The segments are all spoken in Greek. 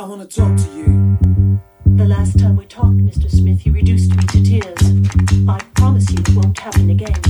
I want to talk to you. The last time we talked, Mr. Smith, you reduced me to tears. I promise you it won't happen again.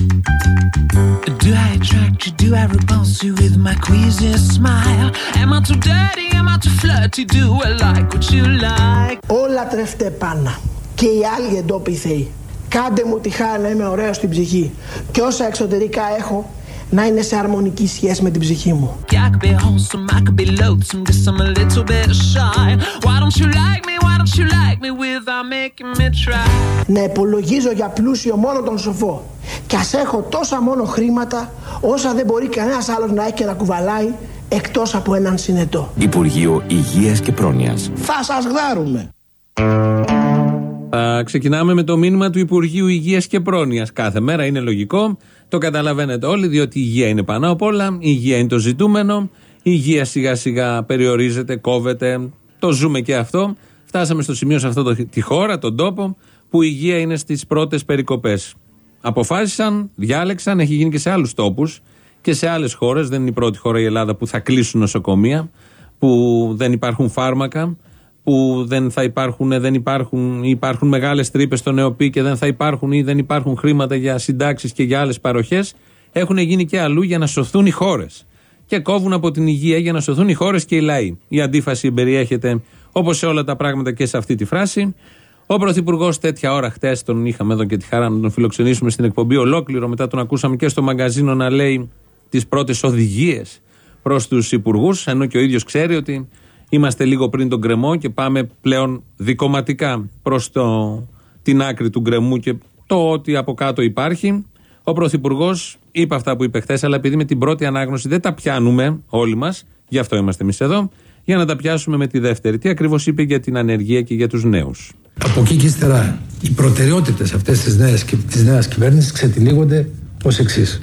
Do I attract you? Do I repulse you with my queasy smile? Am I too dirty? Am I too flirty? Do I like what you like? Όλα τρεφτέ πάνα. Και οι άλλοι εντόπιοι θεοί. Κάντε μου τη χάρη να είμαι ωραίο στην ψυχή. Και όσα εξωτερικά έχω, να είναι σε αρμονική σχέση με την ψυχή μου. I could be wholesome, I could be loathsome, guess I'm a little bit shy. Why don't you like me? Why don't you like me without making me try? Να υπολογίζω για πλούσιο μόνο τον σοφό. Και ας έχω τόσα μόνο χρήματα, όσα δεν μπορεί κανένας άλλος να έχει και να κουβαλάει, εκτός από έναν συνετό. Υπουργείο Υγείας και Πρόνοιας. Θα σας γδάρουμε. Θα ξεκινάμε με το μήνυμα του Υπουργείου Υγείας και Πρόνοιας. Κάθε μέρα είναι λογικό. Το καταλαβαίνετε όλοι, διότι η υγεία είναι πάνω απ' όλα. Η υγεία είναι το ζητούμενο. Η υγεία σιγά σιγά περιορίζεται, κόβεται. Το ζούμε και αυτό. Φτάσαμε στο σημείο σε αυτό το, τη χώρα, τον τόπο, που η υγεία είναι στις πρώτες περικοπές. Αποφάσισαν, διάλεξαν, έχει γίνει και σε άλλους τόπους και σε άλλες χώρες. Δεν είναι η πρώτη χώρα η Ελλάδα που θα κλείσουν νοσοκομεία, που δεν υπάρχουν φάρμακα, που δεν θα υπάρχουν, δεν υπάρχουν, υπάρχουν μεγάλες τρύπες στο ΝΕΟΠΗ και δεν θα υπάρχουν ή δεν υπάρχουν χρήματα για συντάξεις και για άλλες παροχές. Έχουν γίνει και αλλού για να σωθούν οι χώρες. Και κόβουν από την υγεία για να σωθούν οι χώρες και οι λαοί. Η αντίφαση περιέχεται όπως σε όλα τα πράγματα και σε αυτή τη φράση. Ο Πρωθυπουργός τέτοια ώρα χτες τον είχαμε εδώ και τη χαρά να τον φιλοξενήσουμε στην εκπομπή ολόκληρο. Μετά τον ακούσαμε και στο μαγκαζίνο να λέει τις πρώτες οδηγίες προς τους υπουργούς, ενώ και ο ίδιος ξέρει ότι είμαστε λίγο πριν τον γκρεμό και πάμε πλέον δικοματικά προς την άκρη του γκρεμού και το ότι από κάτω υπάρχει. Ο Πρωθυπουργός είπε αυτά που είπε χθες, αλλά επειδή με την πρώτη ανάγνωση δεν τα πιάνουμε όλοι μας, γι' αυτό είμαστε εμείς εδώ, για να τα πιάσουμε με τη δεύτερη. Τι ακριβώς είπε για την ανεργία και για τους νέους. Από εκεί και ύστερα οι προτεραιότητες αυτές τη νέα της νέας κυβέρνησης ξετυλίγονται ως εξής.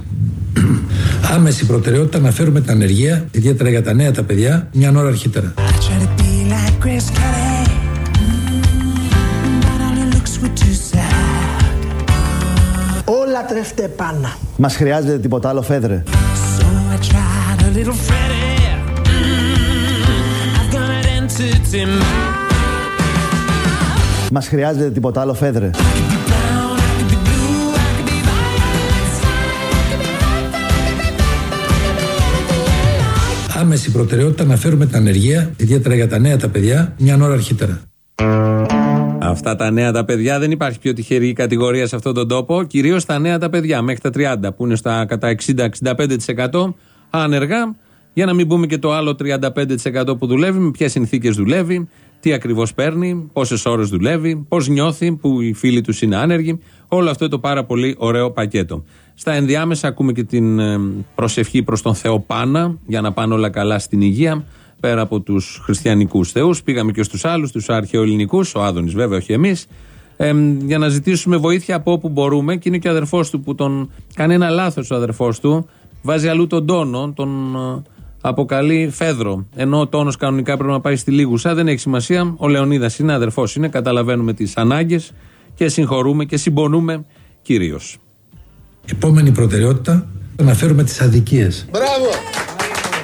Άμεση προτεραιότητα να φέρουμε την ανεργία, ιδιαίτερα για τα νέα τα παιδιά, μια ώρα αρχίτερα. I try to be like Chris Kelly, mm, but all her looks were too sad. Όλα τρεφτέ πάνα. Μας χρειάζεται τίποτα άλλο, Φέδρε. So I tried a little Freddie. Mm, I've got an entity mind. Μας χρειάζεται τίποτα άλλο, Φέδρε. Άμεση προτεραιότητα να φέρουμε την ανεργία, ιδιαίτερα για τα νέα τα παιδιά, μια ώρα αρχίτερα. Αυτά τα νέα τα παιδιά δεν υπάρχει πιο τυχερή κατηγορία σε αυτόν τον τόπο. Κυρίως τα νέα τα παιδιά μέχρι τα 30 που είναι στα κατά 60-65% άνεργα. Για να μην πούμε και το άλλο 35% που δουλεύει, με ποιες συνθήκες δουλεύει, τι ακριβώς παίρνει, πόσες ώρες δουλεύει, πώς νιώθει που οι φίλοι τους είναι άνεργοι. Όλο αυτό το πάρα πολύ ωραίο πακέτο. Στα ενδιάμεσα ακούμε και την ε, προσευχή προς τον Θεό Πάνα για να πάνε όλα καλά στην υγεία. Πέρα από τους χριστιανικούς θεούς, πήγαμε και στους άλλους, τους αρχαιοελληνικούς, ο Άδωνης βέβαια, όχι εμείς, ε, για να ζητήσουμε βοήθεια από όπου μπορούμε. Και είναι και ο αδερφός του που τον κάνει ένα λάθος ο αδερφός του, βάζει αλλού τον τόνο, τον ε, αποκαλεί Φέδρο. Ενώ ο τόνος κανονικά πρέπει να πάει στη Λίγουσα, δεν έχει σημασία. Ο Λεωνίδας είναι, αδερφός είναι, καταλαβαίνουμε τις ανάγκες και συγχωρούμε και συμπονούμε κυρίως. Επόμενη προτεραιότητα να φέρουμε τις αδικίες. Μπράβο!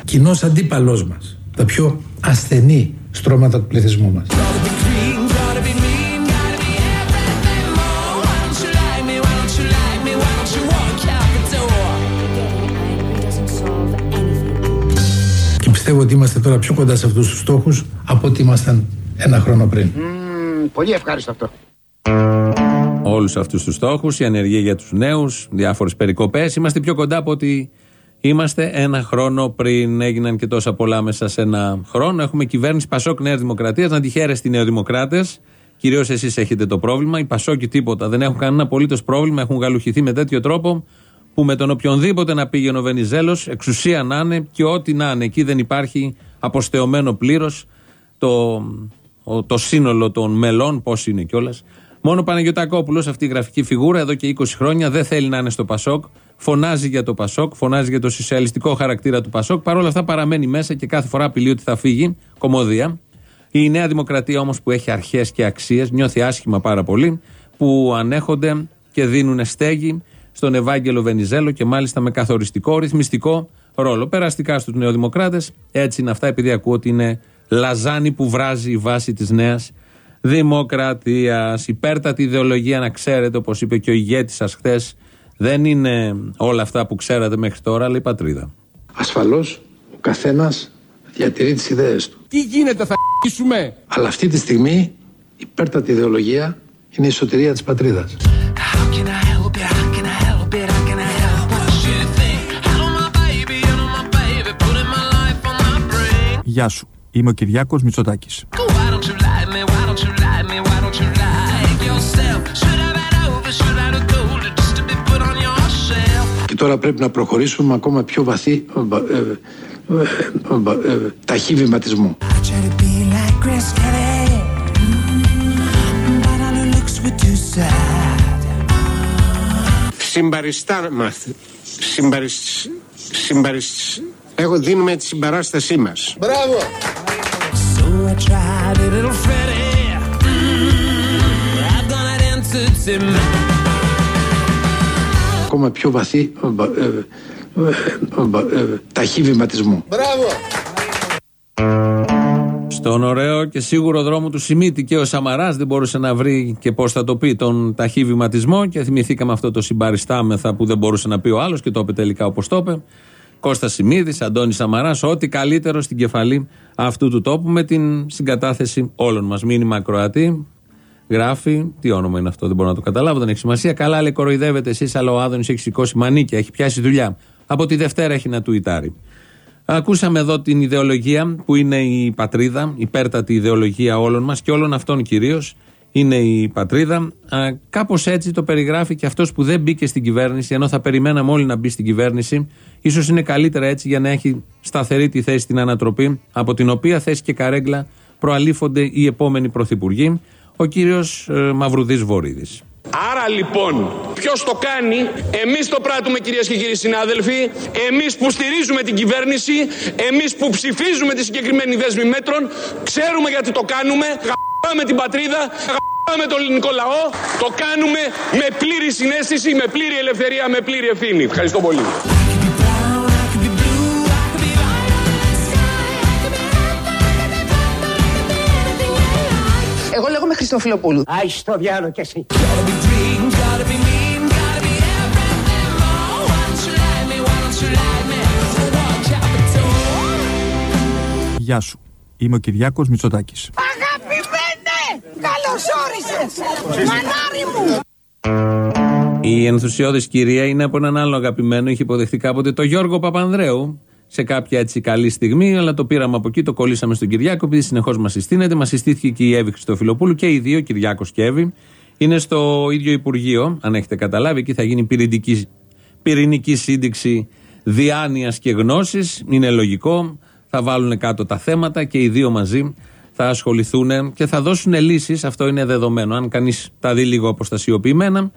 Κοινός αντίπαλός μας. Τα πιο ασθενή στρώματα του πληθυσμού μας. Gotta be clean, gotta be mean, gotta be everything more. Why don't you like me? Why don't you like me? Why don't you walk out the door? Getting angry doesn't solve anything. Και πιστεύω ότι είμαστε τώρα πιο κοντά σε αυτούς τους στόχους από ότι ήμασταν ένα χρόνο πριν. Πολύ ευχάριστο αυτό. Όλους αυτούς τους στόχους, η ανεργία για τους νέους, διάφορες περικοπές. Είμαστε πιο κοντά από ότι είμαστε ένα χρόνο πριν. Έγιναν και τόσα πολλά μέσα σε ένα χρόνο. Έχουμε κυβέρνηση Πασόκ Νέα Δημοκρατία. Να τη χαίρεστε οι Νεοδημοκράτες. Κυρίως εσείς έχετε το πρόβλημα. Οι Πασόκοι τίποτα. Δεν έχουν κανένα απολύτως πρόβλημα. Έχουν γαλουχηθεί με τέτοιο τρόπο που με τον οποιονδήποτε να πήγαινε ο Βενιζέλος, εξουσία να είναι και ό,τι να είναι. Εκεί δεν υπάρχει αποστεωμένο πλήρως το, ο- το σύνολο των μελών, πώς είναι κιόλας. Μόνο ο Παναγιωτακόπουλο, αυτή η γραφική φιγούρα, εδώ και 20 χρόνια δεν θέλει να είναι στο Πασόκ. Φωνάζει για το Πασόκ, φωνάζει για το σοσιαλιστικό χαρακτήρα του Πασόκ. Παρ' όλα αυτά παραμένει μέσα και κάθε φορά απειλεί ότι θα φύγει. Κομμωδία. Η Νέα Δημοκρατία όμως που έχει αρχές και αξίες, νιώθει άσχημα πάρα πολύ, που ανέχονται και δίνουν στέγη στον Ευάγγελο Βενιζέλο και μάλιστα με καθοριστικό, ρυθμιστικό ρόλο. Περαστικά στους Νεοδημοκράτες, έτσι είναι αυτά, επειδή ακούω ότι είναι λαζάνι που βράζει η βάση της νέας δημοκρατίας. Υπέρτατη ιδεολογία, να ξέρετε, όπως είπε και ο ηγέτης σας χθες, δεν είναι όλα αυτά που ξέρατε μέχρι τώρα, αλλά η πατρίδα. Ασφαλώς ο καθένας διατηρεί τις ιδέες του. Τι γίνεται, θα ***σουμε. Αλλά αυτή τη στιγμή η υπέρτατη ιδεολογία είναι η σωτηρία της πατρίδας. How can I help it? How τώρα πρέπει να προχωρήσουμε ακόμα πιο βαθύ ε, ε, ε, ε, ε, ταχύ βηματισμό. I try to be like Chris Kelly, mm, but all her looks were too sad. Συμπαριστά μας. Συμπαρισ... Συμπαρισ... Έχω δίνουμε τη συμπαράστασή μας. Μπράβο! So Ακόμα πιο βαθύ ε, ε, ε, ε, ταχύ βηματισμό. Μπράβο! Στον ωραίο και σίγουρο δρόμο του Σιμίτη και ο Σαμαράς δεν μπορούσε να βρει και πώς θα το πει τον ταχύ βηματισμό. Και θυμηθήκαμε αυτό το συμπαριστάμεθα που δεν μπορούσε να πει ο άλλος και το είπε τελικά όπως το είπε. Κώστας Σιμίδης, Αντώνης Σαμαράς, ό,τι καλύτερο στην κεφαλή αυτού του τόπου με την συγκατάθεση όλων μας. Μήνυμα Κροατή, γράφει. Τι όνομα είναι αυτό, δεν μπορώ να το καταλάβω, δεν έχει σημασία. Καλά, λέει, κοροϊδεύετε εσείς, αλλά ο Άδωνης έχει σηκώσει μανίκια, έχει πιάσει δουλειά. Από τη Δευτέρα έχει να του ητάρει. Ακούσαμε εδώ την ιδεολογία που είναι η πατρίδα, η υπέρτατη ιδεολογία όλων μας και όλων αυτών κυρίως. Είναι η πατρίδα. Κάπως έτσι το περιγράφει και αυτός που δεν μπήκε στην κυβέρνηση, ενώ θα περιμέναμε όλοι να μπει στην κυβέρνηση. σω είναι καλύτερα έτσι για να έχει σταθερή τη θέση στην ανατροπή, από την οποία θέση και καρέγκλα προαλήφονται οι επόμενοι πρωθυπουργοί. Ο κύριος Μαυρουδής Βορύδης. Άρα λοιπόν, ποιος το κάνει, εμείς το πράττουμε κυρίες και κύριοι συνάδελφοι, εμείς που στηρίζουμε την κυβέρνηση, εμείς που ψηφίζουμε τη συγκεκριμένη δέσμη μέτρων, ξέρουμε γιατί το κάνουμε, γαμπάμε την πατρίδα, γαμπάμε τον ελληνικό λαό, το κάνουμε με πλήρη συνέστηση, με πλήρη ελευθερία, με πλήρη ευθύνη. Ευχαριστώ πολύ. Εγώ λέγομαι Χριστοφιλοπούλου. Άι στο διάλογο κι εσύ. Γεια σου. Είμαι ο Κυριάκος Μητσοτάκης. Αγαπημένε! Καλώς όρισες! Μανάρι μου! Η ενθουσιώδης κυρία είναι από έναν άλλο αγαπημένο. Είχε υποδεχθεί κάποτε το Γιώργο Παπανδρέου σε κάποια έτσι καλή στιγμή, αλλά το πήραμε από εκεί, το κολλήσαμε στον Κυριάκο, επειδή συνεχώς μας συστήνεται. Μας συστήθηκε και η Εύη Χριστοφιλοπούλου και οι δύο, Κυριάκος και Εύη. Είναι στο ίδιο Υπουργείο, αν έχετε καταλάβει. Εκεί θα γίνει πυρηνική, πυρηνική σύνδεξη διάνοιας και γνώσης. Είναι λογικό. Θα βάλουν κάτω τα θέματα και οι δύο μαζί θα ασχοληθούν και θα δώσουν λύσεις. Αυτό είναι δεδομένο. Αν κανείς τα δει λίγο αποστασιοποιημένα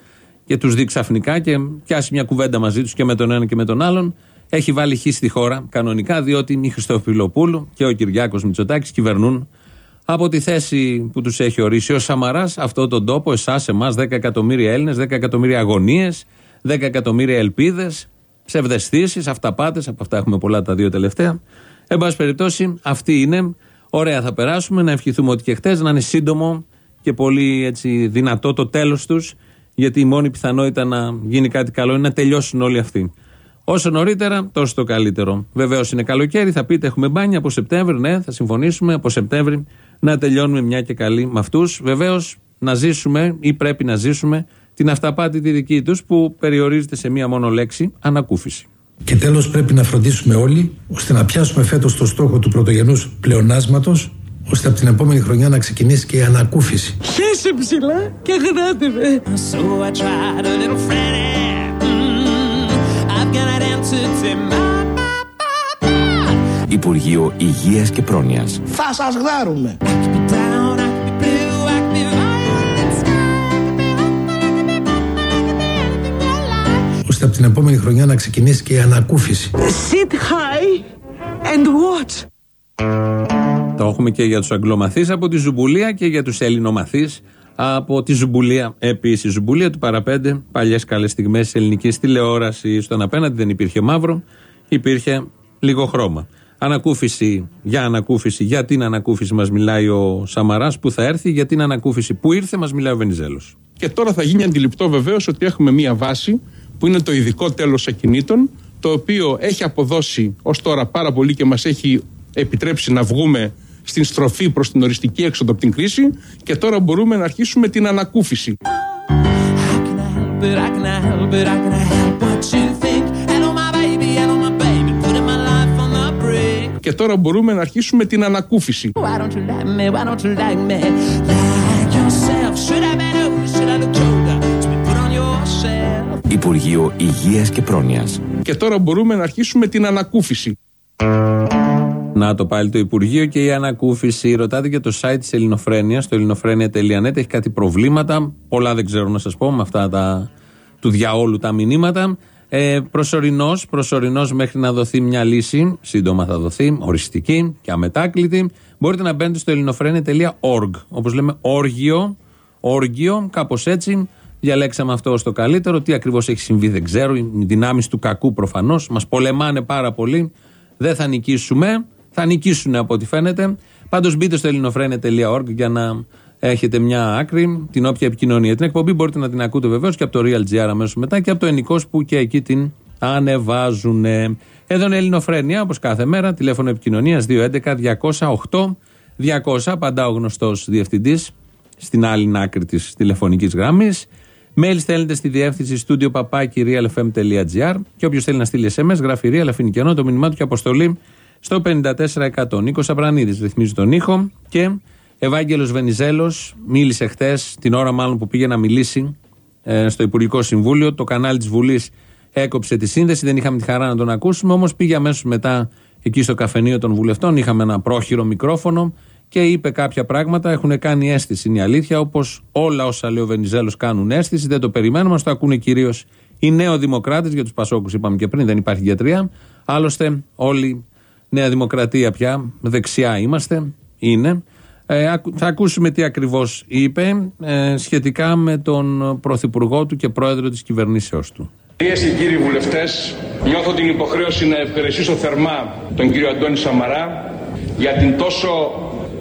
και τους δει ξαφνικά και πιάσει μια κουβέντα μαζί τους και με τον ένα και με τον άλλον, έχει βάλει χ στη χώρα κανονικά, διότι η Χριστοφιλοπούλου και ο Κυριάκος Μητσοτάκης κυβερνούν από τη θέση που τους έχει ορίσει ο Σαμαράς αυτόν τον τόπο, εσάς, εμάς, 10 εκατομμύρια Έλληνες, 10 εκατομμύρια αγωνίες, 10 εκατομμύρια ελπίδες, ψευδεστήσεις, αυταπάτες, από αυτά έχουμε πολλά τα δύο τελευταία. Εν πάση περιπτώσει, αυτή είναι. Ωραία, θα περάσουμε. Να ευχηθούμε ότι και χτες να είναι σύντομο και πολύ έτσι, δυνατό το τέλος τους, γιατί η μόνη πιθανότητα να γίνει κάτι καλό είναι να τελειώσουν όλοι αυτοί. Όσο νωρίτερα, τόσο το καλύτερο. Βεβαίως είναι καλοκαίρι, θα πείτε έχουμε μπάνια από Σεπτέμβρη. Ναι, θα συμφωνήσουμε από Σεπτέμβρη να τελειώνουμε μια και καλή με αυτούς. Βεβαίως να ζήσουμε ή πρέπει να ζήσουμε την αυταπάτη τη δική τους που περιορίζεται σε μία μόνο λέξη, ανακούφιση. Και τέλος πρέπει να φροντίσουμε όλοι ώστε να πιάσουμε φέτος το στόχο του πρωτογενούς πλεονάσματος ώστε από την επόμενη χρονιά να ξεκινήσει και η ανακούφιση. Χέσε ψηλά και γράτε με. So I tried a little Freddie. Υπουργείο Υγείας και Πρόνοιας. Θα σας γδάρουμε. down. I could be blue, I could be violet. ώστε από την επόμενη χρονιά να ξεκινήσει και η ανακούφιση. Sit high and watch. Το έχουμε και για τους Αγγλομαθείς από τη Ζουμπουλία και για τους Ελληνομαθείς από τη Ζουμπουλία. Επίσης, Ζουμπουλία του Παρά Πέντε, παλιές καλές στιγμές της ελληνικής τηλεόρασης. Στον απέναντι δεν υπήρχε μαύρο, υπήρχε λίγο χρώμα. Ανακούφιση για ανακούφιση. Για την ανακούφιση μας μιλάει ο Σαμαράς που θα έρθει. Για την ανακούφιση που ήρθε μας μιλάει ο Βενιζέλος. Και τώρα θα γίνει αντιληπτό βεβαίως ότι έχουμε μία βάση που είναι το ειδικό τέλος ακινήτων, το οποίο έχει αποδώσει ως τώρα πάρα πολύ και μας έχει επιτρέψει να βγούμε στην στροφή προς την οριστική έξοδο από την κρίση και τώρα μπορούμε να αρχίσουμε την ανακούφιση. But I can help it, I can help what you think. Hello, my baby, hello, my baby, putting my life on the brink. Και τώρα μπορούμε να αρχίσουμε την ανακούφιση. Why don't you like me? Why don't you like me? Like yourself. Should I be loose? Should I look colder? To be put on yourself. Υπουργείο Υγείας και Πρόνοιας. Και τώρα μπορούμε να αρχίσουμε την ανακούφιση. Να το πάλι το Υπουργείο και η ανακούφιση. Ρωτάτε για το site της Ελληνοφρένειας, το ελληνοφρένια.net. Έχει κάτι προβλήματα. Πολλά δεν ξέρω να σας πω με αυτά τα, του διαόλου τα μηνύματα. Ε, προσωρινός, προσωρινός μέχρι να δοθεί μια λύση, σύντομα θα δοθεί, οριστική και αμετάκλητη. Μπορείτε να μπαίνετε στο ελληνοφρένια.org. Όπως λέμε, όργιο, όργιο, κάπως έτσι. Διαλέξαμε αυτό ως το καλύτερο. Τι ακριβώς έχει συμβεί δεν ξέρω. Οι δυνάμεις του κακού προφανώς μας πολεμάνε πάρα πολύ. Δεν θα νικήσουμε. Θα νικήσουν από ό,τι φαίνεται. Πάντως μπείτε στο ελληνοφρένε.org για να έχετε μια άκρη, την όποια επικοινωνία. Την εκπομπή μπορείτε να την ακούτε βεβαίως και από το Real GR αμέσως μετά και από το Ενικός που και εκεί την ανεβάζουν. Εδώ είναι Ελληνοφρένια, όπως κάθε μέρα, τηλέφωνο επικοινωνίας 211-208-200. Απαντά ο γνωστός διευθυντής στην άλλη άκρη της τηλεφωνικής γραμμής. Mail στέλνετε στη διεύθυνση studio papakirialfm.gr και όποιος θέλει να στείλει SMS γράφει real αφήνει κενό το μήνυμά του και αποστολή στο 54%. Νίκος Απρανίδη ρυθμίζει τον ήχο και Ευάγγελος Βενιζέλος μίλησε χθε, την ώρα μάλλον που πήγε να μιλήσει ε, στο Υπουργικό Συμβούλιο. Το κανάλι της Βουλής έκοψε τη σύνδεση, δεν είχαμε τη χαρά να τον ακούσουμε, όμως πήγε αμέσως μετά εκεί στο καφενείο των βουλευτών. Είχαμε ένα πρόχειρο μικρόφωνο και είπε κάποια πράγματα. Έχουν κάνει αίσθηση, είναι η αλήθεια. Όπως όλα όσα λέει ο Βενιζέλος κάνουν αίσθηση, δεν το περιμένουμε. το ακούνε κυρίως οι νεοδημοκράτες. Για τους Πασόκους είπαμε και πριν, δεν υπάρχει γιατρία. Άλλωστε, όλοι Νέα Δημοκρατία πια, δεξιά είμαστε, είναι. Ε, θα ακούσουμε τι ακριβώς είπε ε, σχετικά με τον Πρωθυπουργό του και Πρόεδρο της κυβερνήσεώς του. Κυρίες και κύριοι βουλευτές, νιώθω την υποχρέωση να ευχαριστήσω θερμά τον κύριο Αντώνη Σαμαρά για την τόσο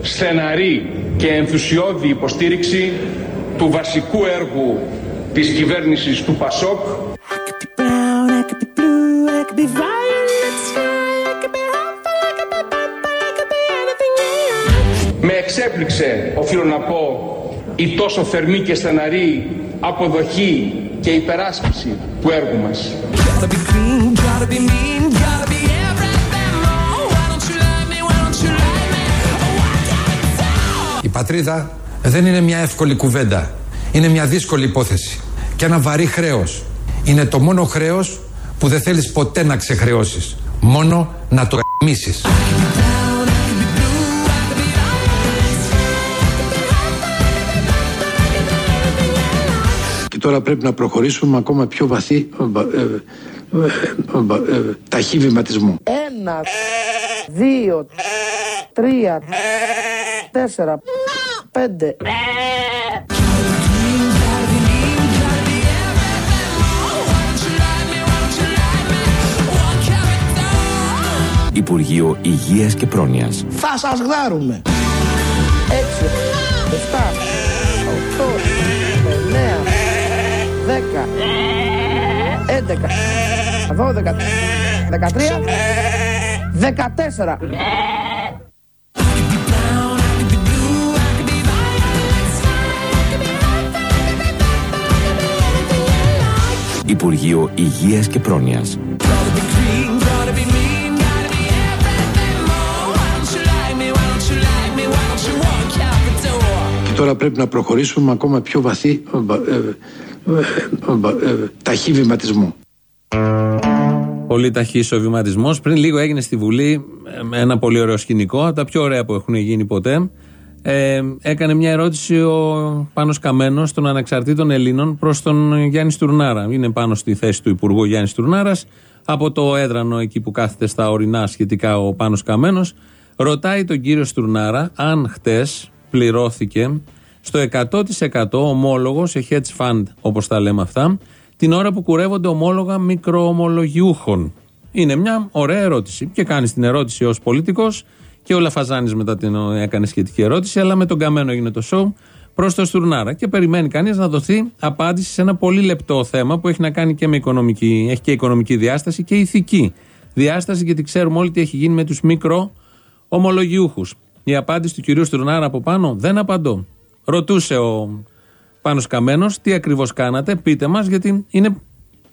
στεναρή και ενθουσιώδη υποστήριξη του βασικού έργου της κυβέρνησης του ΠΑΣΟΚ Με εξέπληξε, οφείλω να πω, η τόσο θερμή και στεναρή αποδοχή και υπεράσπιση του έργου μας. Η πατρίδα δεν είναι μια εύκολη κουβέντα. Είναι μια δύσκολη υπόθεση. Και ένα βαρύ χρέος. Είναι το μόνο χρέος που δεν θέλεις ποτέ να ξεχρεώσεις. Μόνο να το γαμίσεις. Τώρα πρέπει να προχωρήσουμε με ακόμα πιο βαθύ ε, ε, ε, ε, ταχύ βηματισμό. Ένα, δύο, τρία, τέσσερα, πέντε. Υπουργείο Υγείας και Πρόνοιας. Θα σας γδάρουμε. Έξι, εφτά, Εδώ, 13, 14. Υπουργείο Υγείας και Πρόνοιας. Και τώρα πρέπει να προχωρήσουμε ακόμα πιο βαθύ ταχύ βηματισμό. Πολύ ταχύ ο βηματισμό. Πριν λίγο έγινε στη Βουλή ε, ένα πολύ ωραίο σκηνικό, από τα πιο ωραία που έχουν γίνει ποτέ. Ε, έκανε μια ερώτηση ο Πάνος Καμένος των ανεξαρτήτων Ελλήνων προς τον Γιάννη Στουρνάρα. Είναι πάνω στη θέση του Υπουργού Γιάννης Στουρνάρας από το έδρανο εκεί που κάθεται στα ορεινά σχετικά ο Πάνος Καμένος. Ρωτάει τον κύριο Στουρνάρα αν χτες πληρώθηκε στο 100% ομόλογος σε hedge fund όπως τα λέμε αυτά την ώρα που κουρεύονται ομόλογα μικροομολογιούχων. Είναι μια ωραία ερώτηση. Και κάνεις την ερώτηση ως πολιτικός και ο Λαφαζάνης μετά την έκανε σχετική ερώτηση, αλλά με τον Καμένο έγινε το show προς το Στουρνάρα. Και περιμένει κανείς να δοθεί απάντηση σε ένα πολύ λεπτό θέμα που έχει να κάνει και με οικονομική, έχει και οικονομική διάσταση και ηθική διάσταση, γιατί ξέρουμε όλοι τι έχει γίνει με τους μικροομολογιούχους. Η απάντηση του κυρίου Στουρνάρα από πάνω δεν απαντώ. Ρωτούσε ο Πάνο Καμένο τι ακριβώς κάνατε, πείτε μας, γιατί είναι,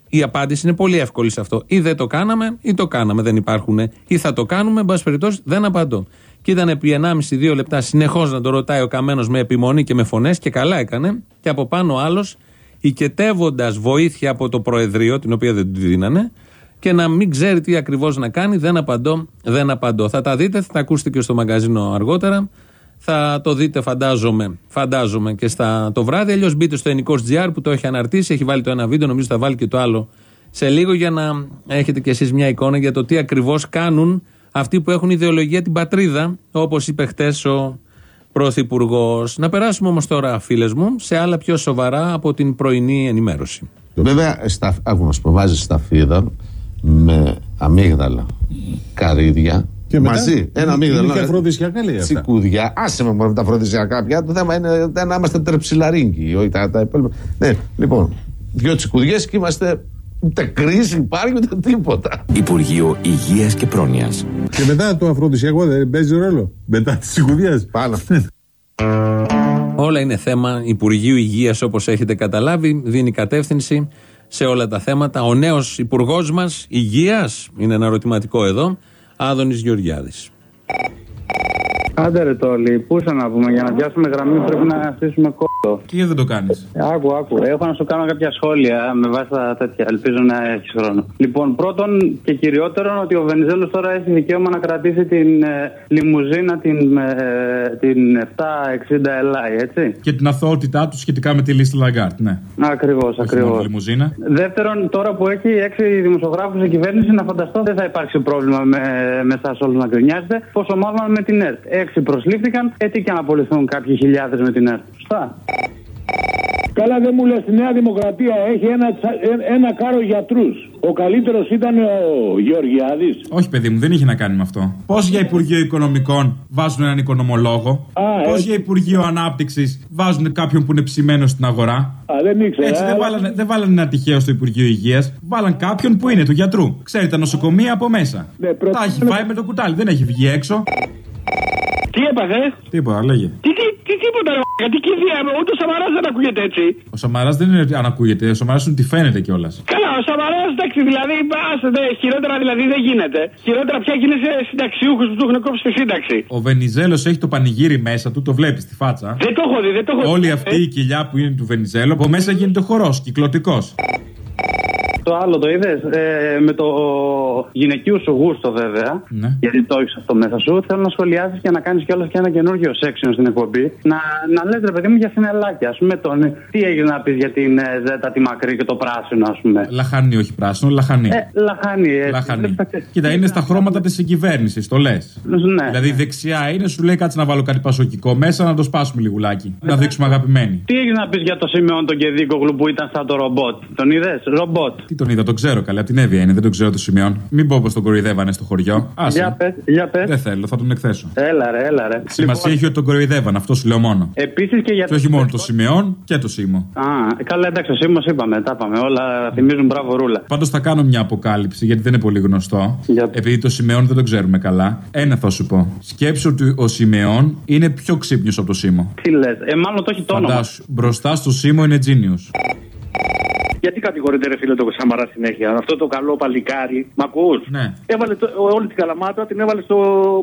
η απάντηση είναι πολύ εύκολη σε αυτό. Ή δεν το κάναμε, ή το κάναμε. Δεν υπάρχουν. Ή θα το κάνουμε, εν πάση περιπτώσει, δεν απαντώ. Και ήταν επί 1,5-2 λεπτά συνεχώς να το ρωτάει ο Καμένος με επιμονή και με φωνές και καλά έκανε. Και από πάνω άλλος, οικετεύοντα βοήθεια από το Προεδρείο, την οποία δεν του δίνανε, και να μην ξέρει τι ακριβώς να κάνει, δεν απαντώ, δεν απαντώ. Θα τα δείτε, θα τα ακούσετε και στο μαγκαζίνο αργότερα. Θα το δείτε, φαντάζομαι, φαντάζομαι και στα, το βράδυ. Αλλιώς μπείτε στο GR που το έχει αναρτήσει. Έχει βάλει το ένα βίντεο, νομίζω θα βάλει και το άλλο σε λίγο για να έχετε κι εσείς μια εικόνα για το τι ακριβώς κάνουν αυτοί που έχουν ιδεολογία την πατρίδα, όπως είπε χτες ο Πρωθυπουργός. Να περάσουμε όμως τώρα, φίλες μου, σε άλλα πιο σοβαρά από την πρωινή ενημέρωση. Βέβαια, στα, άκου να σου πω, βάζεις σταφίδα με αμύγδαλα, καρύδια. Και μετά, μαζί. Ένα είναι αμύγδαλα. και αφροδισιακά λέει αυτά. Τσικούδια. Άσε με μόνο με τα αφροδισιακά πια. Το θέμα είναι δεν να είμαστε τερψιλαρίνκοι. Όχι τα, τα υπόλοιπα. Ναι, λοιπόν, δύο τσικουδιές και είμαστε. Ούτε κρίση υπάρχει ούτε τίποτα. Υπουργείο Υγείας και Πρόνοιας. Και μετά το αφροδισιακό δεν παίζει ρόλο. Μετά τη σιγουδιά. Πάνω. Όλα είναι θέμα Υπουργείου Υγείας, όπως έχετε καταλάβει. Δίνει κατεύθυνση σε όλα τα θέματα. Ο νέος Υπουργός μας Υγείας, είναι ένα ερωτηματικό εδώ, Άδωνης Γεωργιάδης. Άντε ρε τόλοι, πού σε να πούμε, για να πιάσουμε γραμμή πρέπει να αφήσουμε κόλλο. Και γιατί δεν το κάνεις; Άκου, άκου. Έχω να σου κάνω κάποια σχόλια με βάση τα τέτοια. Ελπίζω να έχεις χρόνο. Λοιπόν, πρώτον και κυριότερον ότι ο Βενιζέλος τώρα έχει δικαίωμα να κρατήσει την ε, λιμουζίνα την, ε, την 760 Li, έτσι. Και την αθωότητά του σχετικά με τη λίστα Λαγκάρντ, ναι. Ακριβώς, Όχι μόνο ακριβώς. τη λιμουζίνα. Δεύτερον, τώρα που έχει έξι δημοσιογράφους η κυβέρνηση, να φανταστώ δεν θα υπάρξει πρόβλημα με, με εσάς όλους να γκρινιάζετε. Πόσο μάλλον με την ΕΡΤ. Έξι προσλήφθηκαν, ε, τι και να απολυθούν κάποιοι χιλιάδες με την ΕΡΤ. Σωστά. Καλά δεν μου λες, η Νέα Δημοκρατία έχει ένα, τσα- ε- ένα κάρο γιατρούς. Ο καλύτερος ήταν ο Γεωργιάδης. Όχι, παιδί μου, δεν είχε να κάνει με αυτό. Πώς για Υπουργείο Οικονομικών βάζουν έναν οικονομολόγο; Α, Πώς έτσι. για Υπουργείο Ανάπτυξης βάζουν κάποιον που είναι ψημένος στην αγορά; Α, δεν ήξερα. Έτσι, δεν αλλά- βάλανε, δεν βάλανε ένα τυχαίο στο Υπουργείο Υγείας. Βάλαν κάποιον που είναι του γιατρού. Ξέρει τα νοσοκομεία από μέσα. Ναι, πρώτα- Τα έχει φάει με το κουτάλι, δεν έχει βγει έξω. Τι έπαθε, Τίποτα, λέγε. τι, τι, τι τίποτα ρε γιατί κηδεία, ούτε ο Σαμαράς δεν ακούγεται έτσι. Ο Σαμαράς δεν είναι ότι αν ακούγεται, ο Σαμαράς είναι ότι φαίνεται κιόλας. Καλά, ο Σαμαράς εντάξει δηλαδή, άσε, δε, χειρότερα δηλαδή δεν γίνεται. Χειρότερα πια γίνεσαι συνταξιούχος που του έχουν κόψει τη σύνταξη. Ο Βενιζέλος έχει το πανηγύρι μέσα του, το βλέπεις στη φάτσα. Δεν το έχω δει, δεν το έχω δει. Όλη αυτή η κοιλιά που είναι του Βενιζέλο, από μέσα γίνεται χορός, κυκλωτικός. Το άλλο το είδες; Ε, με το γυναικείο σου γούστο βέβαια. Ναι. Γιατί το έχεις αυτό μέσα σου. Θέλω να σχολιάσεις και να κάνεις κιόλα και ένα καινούργιο section στην εκπομπή. Να, να λες ρε παιδί μου για φινελάκια. Α πούμε τον. Τι έγινε να πεις για την ε, ζέτα τη μακρύ και το πράσινο, ας πούμε. Λαχανί, όχι πράσινο, λαχανί. Ε, λαχάνι, έτσι. Λαχανί. Κοίτα, είναι στα χρώματα της συγκυβέρνησης, το λες. Ναι. Δηλαδή δεξιά είναι, σου λέει κάτσε να βάλω κάτι πασοκικό μέσα, να το σπάσουμε λιγουλάκι. Να δείξουμε αγαπημένοι. Τι έγινε να πεις για το Σιμεών τον Κεδίκογλου που ήταν σαν το ρομπότ; Τον είδες, ρομπότ. Τι τον είδα, τον ξέρω καλά, από την Εύη είναι, δεν τον ξέρω το σημείο. Μην πω πως τον κοροϊδεύανε στο χωριό. Για Άσε. πες, για πες. Δεν θέλω, θα τον εκθέσω. Έλα ρε, έλα ρε. Σημασία έχει ότι τον κοροϊδεύαν, αυτό σου λέω μόνο. Επίσης και για Και όχι μόνο το σημειών και το σήμο. Α, καλά, εντάξει, ο Σίμω είπαμε, τα είπαμε. Όλα θυμίζουν μπράβο ρούλα. Πάντως θα κάνω μια αποκάλυψη γιατί δεν είναι πολύ γνωστό. Επειδή το Σιμεών δεν το ξέρουμε καλά. Ένα θα σου πω. Σκέψου ότι ο Σιμεών είναι πιο ξύπνιος από το Σίμω. Τι λες, ε, μάλλον το έχει το όνομα. Φαντάσου, μπροστά στο Σίμω είναι genius. Γιατί κατηγορείται ρε φίλε το Σαμαρά συνέχεια; Αυτό το καλό παλικάρι. Μ' ακούς; Ναι. Έβαλε το, όλη την καλαμάτα την έβαλε στο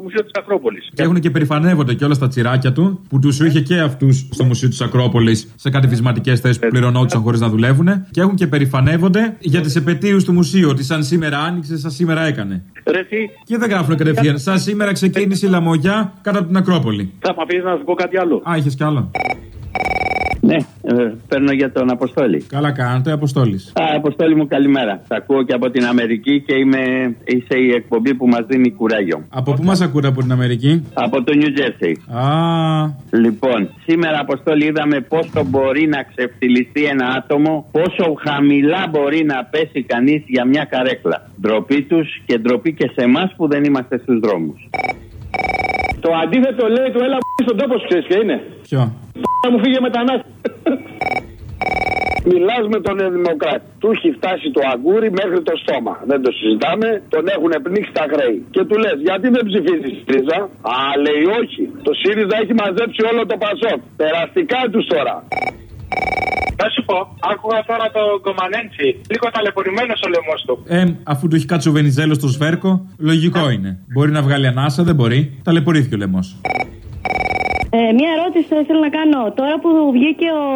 Μουσείο της Ακρόπολης. Και έχουν και περηφανεύονται και όλα στα τσιράκια του που τους είχε και αυτούς στο Μουσείο της Ακρόπολης σε κάτι βυσματικέ θέσεις που πληρωνόντουσαν χωρίς να δουλεύουν. Και έχουν και περηφανεύονται για τις επαιτίους του μουσείου. Ότι σαν σήμερα άνοιξε, σαν σήμερα έκανε. Ρε εσύ, Και δεν γράφουν κατευθείαν. Σαν σήμερα ξεκίνησε η λαμογιά κάτω από την Ακρόπολη. θα με αφήσει να σου πω κάτι άλλο; Α, είχες κι άλλο. Ναι, ε, παίρνω για τον Αποστόλη. Καλά κάνετε, Αποστόλης. Α, Αποστόλη μου, καλημέρα. Θα ακούω και από την Αμερική και είμαι, είσαι η εκπομπή που μας δίνει κουράγιο. Από πού μας ακούτε από την Αμερική; Από το New Jersey. Α, Λοιπόν, σήμερα Αποστόλη είδαμε πόσο μπορεί να ξεφτυλιστεί ένα άτομο, πόσο χαμηλά μπορεί να πέσει κανείς για μια καρέκλα. Ντροπή τους και ντροπή και σε εμάς που δεν είμαστε στους δρόμους. Το αντίθετο λέει του έλα στον τόπο σου, ξέρεις ποιο είναι. Ποιο; Θα μου φύγε μετανάστης. Μιλάς με τον Δημοκράτη. Του έχει φτάσει το αγκούρι μέχρι το στόμα. Δεν το συζητάμε. Τον έχουν πνίξει τα χρέη. Και του λες, γιατί δεν ψηφίζεις ΣΥΡΙΖΑ; Α, λέει όχι. Το ΣΥΡΙΖΑ έχει μαζέψει όλο το Πασόκ. Περαστικά τους τώρα. Θα σου πω, άκουγα τώρα το Κομανέντσι. Λίγο ταλαιπωρημένος ο λαιμός του. Ε, αφού του έχει κάτσει ο Βενιζέλος στο σβέρκο, λογικό είναι. Μπορεί να βγάλει ανάσα, δεν μπορεί. Ταλαιπωρήθηκε ο λαιμός. Ε, μία ερώτηση θα ήθελα να κάνω. Τώρα που βγήκε ο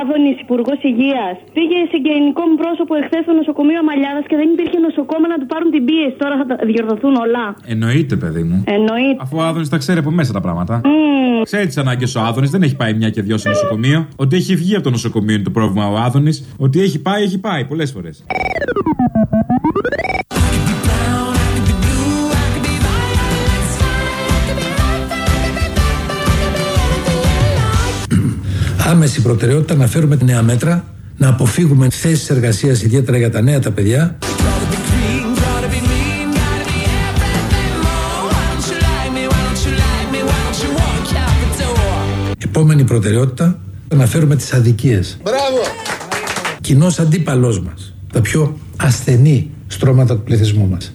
Άδωνης Υπουργός Υγείας, πήγε συγγενικό μου πρόσωπο εχθές στο νοσοκομείο Αμαλιάδας και δεν υπήρχε νοσοκόμα να του πάρουν την πίεση. Τώρα θα τα διορθωθούν όλα. Εννοείται, παιδί μου. Εννοείται. Αφού ο Άδωνης τα ξέρει από μέσα τα πράγματα. Μμμ. Ξέρει τις ανάγκες ο Άδωνης, δεν έχει πάει μια και δυο στο νοσοκομείο. Ότι έχει βγει από το νοσοκομείο είναι το πρόβλημα ο Άδωνης. Ότι έχει πάει, έχει πάει πολλές φορές. Άμεση προτεραιότητα να φέρουμε νέα μέτρα, να αποφύγουμε θέσεις εργασίας, ιδιαίτερα για τα νέα τα παιδιά. Επόμενη προτεραιότητα, να φέρουμε τις αδικίες. Μπράβο! Κοινός αντίπαλός μας. Τα πιο ασθενή στρώματα του πληθυσμού μας.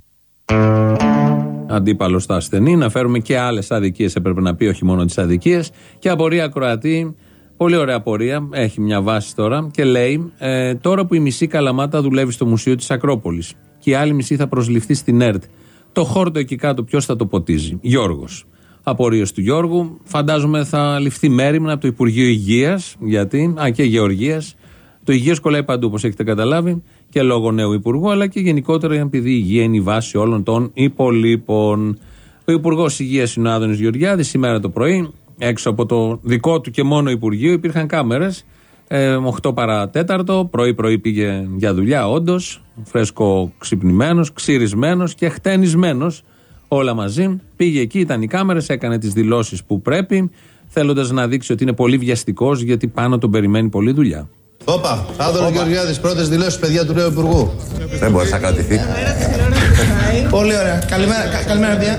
Αντίπαλος στα ασθενή, να φέρουμε και άλλες αδικίες, έπρεπε να πει, όχι μόνο τις αδικίες. Και απορία Κροατή, πολύ ωραία απορία, έχει μια βάση τώρα και λέει: ε, Τώρα που η μισή καλαμάτα δουλεύει στο Μουσείο της Ακρόπολης και η άλλη μισή θα προσληφθεί στην ΕΡΤ, το χόρτο εκεί κάτω ποιος θα το ποτίζει. Γιώργος. Απορίες του Γιώργου. Φαντάζομαι θα ληφθεί μέρημνα από το Υπουργείο Υγείας, γιατί, α και Γεωργίας. Το υγεία κολλάει παντού, όπως έχετε καταλάβει, και λόγω νέου Υπουργού, αλλά και γενικότερα επειδή η υγεία είναι η βάση όλων των υπολείπων. Ο Υπουργός Υγείας είναι ο Άδωνη Γεωργιάδης. Σήμερα το πρωί, έξω από το δικό του και μόνο Υπουργείο, υπήρχαν κάμερες. Ε, 8 παρατέταρτο, πρωί-πρωί πήγε για δουλειά, όντως. Φρέσκο ξυπνημένος, ξυρισμένος και χτενισμένος. Όλα μαζί. Πήγε εκεί, ήταν οι κάμερες, έκανε τις δηλώσεις που πρέπει, θέλοντας να δείξει ότι είναι πολύ βιαστικός, γιατί πάνω τον περιμένει πολλή δουλειά. Όπα, Άδωνο Γεωργιάδης, πρώτες δηλώσεις παιδιά του νέου Υπουργού. Δεν μπορεί να κρατηθεί. Πολύ ωραία. Καλημέρα, κα- καλημέρα, παιδιά.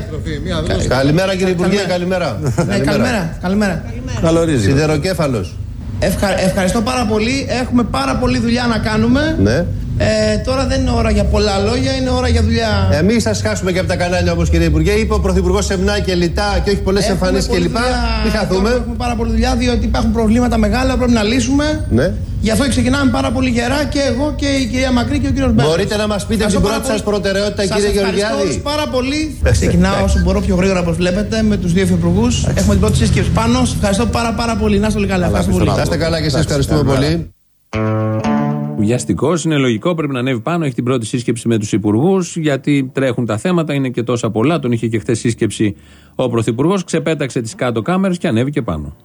Καλημέρα κύριε Υπουργέ, καλημέρα. Ναι, καλημέρα, καλημέρα. Καλωρίζει. Σιδεροκέφαλος. Ευχα- ευχαριστώ πάρα πολύ. Έχουμε πάρα πολλή δουλειά να κάνουμε. Ναι. Ε, τώρα δεν είναι ώρα για πολλά λόγια, είναι ώρα για δουλειά. Εμείς θα σκάσουμε και από τα κανάλια όμως κύριε Υπουργέ. Είπε ο Πρωθυπουργός σεμνά και λιτά και όχι πολλές Έχουμε εμφανίσεις πολλή κλπ. δουλειά. Μην χαθούμε. Έχουμε πάρα πολλή δουλειά, διότι υπάρχουν προβλήματα μεγάλα που πρέπει να λύσουμε. Ναι. Γι' αυτό ξεκινάμε πάρα πολύ γερά και εγώ και η κυρία Μακρύ και ο κύριος Μπέκο. Μπορείτε να μας πείτε την πρώτη σας προτεραιότητα κύριε Γεωργιάδη. Ευχαριστώ πάρα πολύ. Ξεκινάω όσο μπορώ πιο γρήγορα όπως βλέπετε με τους δύο υφυπουργούς. Έχουμε την πρώτη σύσκεψη πάνω. Σας Ευχαριστώ πάρα, πάρα πολύ. Να είστε όλοι καλά. Ευχαριστώ πολύ. Να είστε καλά και εσείς ευχαριστούμε πολύ. Βιαστικό, είναι λογικό, πρέπει να ανέβει πάνω. Έχει την πρώτη σύσκεψη με τους υπουργού, γιατί τρέχουν τα θέματα, είναι και τόσα πολλά. Τον είχε και χθες σύσκεψη ο Πρωθυπουργός. Ξεπέταξε τις κάτω κάμερες και ανέβηκε πάνω.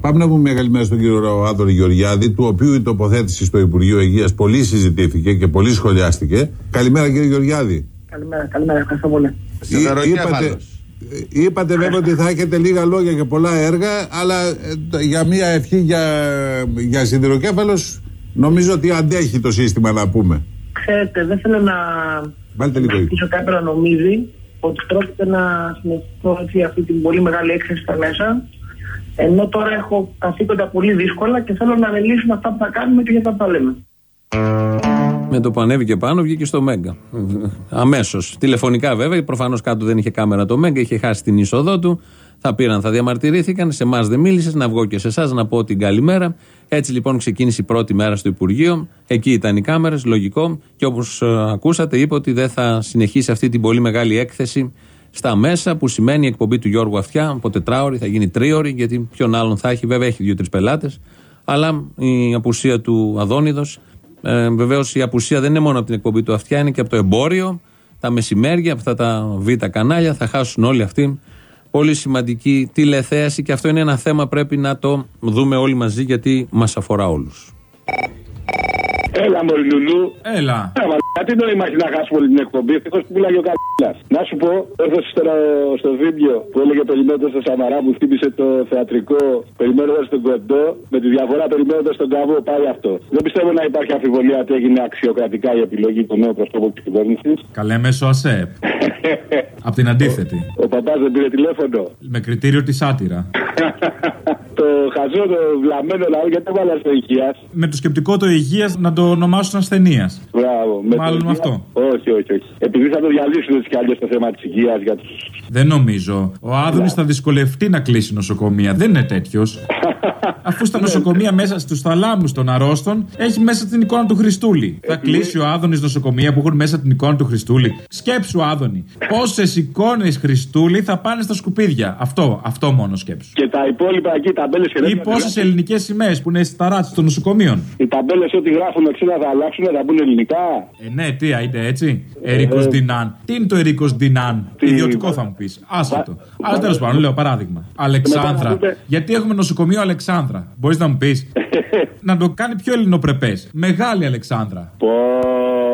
Πάμε να πούμε μια καλημέρα στον κύριο Άδωρη Γεωργιάδη, του οποίου η τοποθέτηση στο Υπουργείο Υγείας πολύ συζητήθηκε και πολύ σχολιάστηκε. Καλημέρα κύριε Γεωργιάδη. Καλημέρα, καλημέρα. Ευχαριστώ πολύ. Εί- Είπατε, είπατε βέβαια ότι θα έχετε λίγα λόγια και πολλά έργα, αλλά ε, για μια ευχή για, για σιδηροκέφαλος νομίζω ότι αντέχει το σύστημα να πούμε. Ξέρετε, δεν θέλω να Βάλτε λίγο ήχο. αφήσω κάποιον να νομίζει ότι πρόκειται να συνεχίσω έτσι αυτή την πολύ μεγάλη έκθεση στα μέσα. Ενώ τώρα έχω καθήκοντα πολύ δύσκολα και θέλω να αναλύσουμε αυτά που θα κάνουμε και για αυτά που θα λέμε. Με το που ανέβηκε πάνω, βγήκε στο Μέγκα. Αμέσως. Τηλεφωνικά βέβαια, προφανώς κάτω δεν είχε κάμερα το Μέγκα, είχε χάσει την είσοδό του. Θα πήραν, θα διαμαρτυρήθηκαν. Σε εμάς δεν μίλησες, να βγω και σε εσάς να πω την καλημέρα. Έτσι λοιπόν ξεκίνησε η πρώτη μέρα στο Υπουργείο. Εκεί ήταν οι κάμερες, λογικό. Και όπως ακούσατε, είπε ότι δεν θα συνεχίσει αυτή την πολύ μεγάλη έκθεση στα μέσα, που σημαίνει η εκπομπή του Γιώργου Αυτιά από τετράωρη θα γίνει τρίωρη, γιατί ποιον άλλον θα έχει, βέβαια έχει δύο-τρεις πελάτες. Αλλά η απουσία του Αδόνιδος ε, Βεβαίως η απουσία δεν είναι μόνο από την εκπομπή του Αυτιά, είναι και από το εμπόριο. Τα μεσημέρια, από αυτά τα β' κανάλια, θα χάσουν όλοι αυτοί Πολύ σημαντική τηλεθέαση και αυτό είναι ένα θέμα πρέπει να το δούμε όλοι μαζί γιατί μας αφορά όλους. Έλα, Μωρή Λουλού. Έλα. Γιατί νόημα έχει να χάσουμε όλη την εκπομπή, ευτυχώς που μιλάει ο Καπίλα. Να σου πω, έρχεσαι τώρα στο βίντεο που έλεγε περιμένοντας το Σαμαρά που χτύπησε το θεατρικό, περιμένοντας τον κοντό, με τη διαφορά περιμένοντας τον καβό, πάει αυτό. Δεν πιστεύω να υπάρχει αμφιβολία ότι έγινε αξιοκρατικά η επιλογή του νέου προσώπου της κυβέρνησης. Καλέ μέσω ΑΣΕΠ. Απ' την αντίθετη. Ο παπάς δεν πήρε τηλέφωνο. Με κριτήριο τη άτυρα. το χαζό, το βλαμμένο λαό, γιατί δεν βάλα στο υγείας; Με το σκεπτικό το υγείας να το ονομάσουν ασθενείας. Μπράβο. Με Μάλλον το με υγεία- αυτό. Όχι, όχι, όχι. Επειδή θα το διαλύσουν έτσι κι αλλιώς το θέμα της υγείας για του. Δεν νομίζω. Ο Άδωνης θα δυσκολευτεί να κλείσει νοσοκομεία. Δεν είναι τέτοιος. Αφού στα νοσοκομεία μέσα στους θαλάμους των αρρώστων έχει μέσα την εικόνα του Χριστούλη. Θα κλείσει ο Άδωνης νοσοκομεία που έχουν μέσα την εικόνα του Χριστούλη. Σκέψου, Άδωνη. Πόσες εικόνες Χριστούλη θα πάνε στα σκουπίδια. Αυτό, αυτό μόνο σκέψου. Και τα υπόλοιπα εκεί, ταμπέλες και Ή πόσες ελληνικές σημαίες που είναι στι ταράτσε των νοσοκομείων. Οι ταμπέλες ό,τι γράφουν ξένα θα αλλάξουν, θα μπουν ελληνικά. Ε, ναι, τι είναι έτσι. Ερίκος Ντινάν. Τι είναι το Ερίκος Ντινάν; Ιδιωτικό θα μου πεις. Άσχετο. Αλλά τέλος πάντων, λέω παράδειγμα. Αλεξάνδρα. Γιατί έχουμε νοσοκομείο Αλεξάνδρα; Μπορείς να μου πεις. να το κάνει πιο ελληνοπρεπές. Μεγάλη Αλεξάνδρα. Πω,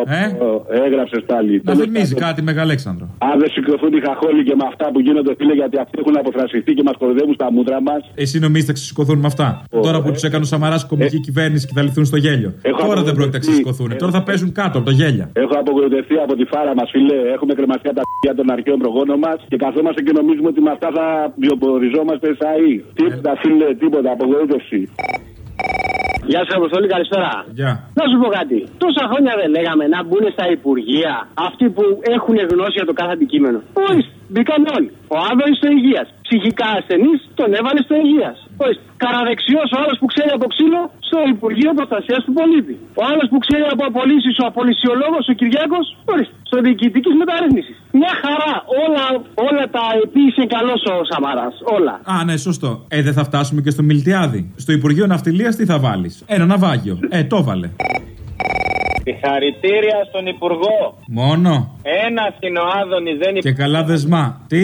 Ε; πω, έγραψες πάλι. Να θυμίζει κάτι Μεγαλέξανδρο. Αν δεν σηκωθούν οι χαχόλοι και με αυτά που γίνονται, φίλε, γιατί αυτοί έχουν αποφρασιστεί και μας κοροϊδεύουν στα μούτρα μας. Εσύ νομίζετε θα ξεσηκωθούν με αυτά; Τώρα που τους έκανε ο Σαμαράς κομική κυβέρνηση και θα λυθούν στο γέλιο. Έχω Τώρα δεν πρόκειται να ξεσηκωθούν. Τώρα θα παίζουν κάτω από τα γέλια. Έχω απογοητευτεί από τη φάρα μας, φίλε. Έχουμε κρεμαστεί από τα π***για των αρχαίων προγόνων μας και καθόμαστε και νομίζουμε ότι με αυτά θα βιοποριζόμαστε σαΐ. Τίποτα, φίλε, τίποτα. Απογοήτευση. Γεια σα, Αποστολή, καλησπέρα. Γεια. Να σου πω κάτι. Τόσα χρόνια δεν λέγαμε να μπουν στα Υπουργεία αυτοί που έχουν γνώση για το κάθε αντικείμενο. Ορίστε, μπήκαν όλοι. Ο Άδωνης στο υγείας. Ψυχικά ασθενή τον έβαλε στο υγείας. Ορίστε. Καραδεξιός ο άλλος που ξέρει από ξύλο στο Υπουργείο Προστασίας του Πολίτη. Ο άλλος που ξέρει από απολύσεις ο απολυσιολόγος ο Κυριάκος. Ορίστε. Στο διοικητική μεταρρύθμισης. Μια χαρά. Όλα, όλα τα επίησε καλός ο Σαμαράς. Όλα. Α, ναι, σωστό. Ε, δεν θα φτάσουμε και στο Μιλτιάδη. Στο Υπουργείο Ναυτιλίας τι θα βάλεις; Ένα ναυάγιο. Ε, το βάλε. Συγχαρητήρια στον Υπουργό. Μόνο. Ένας είναι ο Άδωνης, δεν Και υπάρχει. καλά δεσμά. Τι;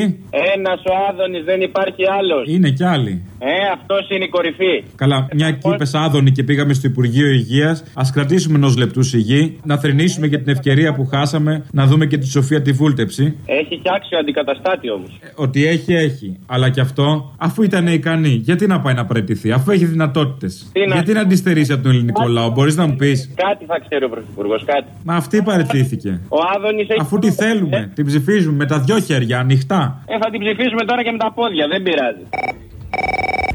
Ένας ο Άδωνης, δεν υπάρχει άλλος. Είναι κι άλλοι. Ε, αυτός είναι η κορυφή. Καλά, μια και είπες Άδωνη και πήγαμε στο Υπουργείο Υγείας, ας κρατήσουμε ενός λεπτού σιγή, να θρυνήσουμε για την ευκαιρία που χάσαμε, να δούμε και τη Σοφία τη βούλτεψη. Έχει και άξιο αντικαταστάτη όμως. Ότι έχει, έχει. Αλλά και αυτό, αφού ήταν ικανή, γιατί να πάει να παραιτηθεί, αφού έχει δυνατότητες. Τι να- Γιατί να αντιστερήσει από τον ελληνικό λαό, μπορείς να μου πεις; Κάτι θα ξέρει ο Πρωθυπουργός, κάτι. Μα αυτή παραιτήθηκε. Ο Άδωνης έχει. Αφού τη θέλουμε, την ψηφίζουμε με τα δυο χέρια ανοιχτά. Ε, θα την ψηφίσουμε τώρα και με τα πόδια, δεν πειράζει.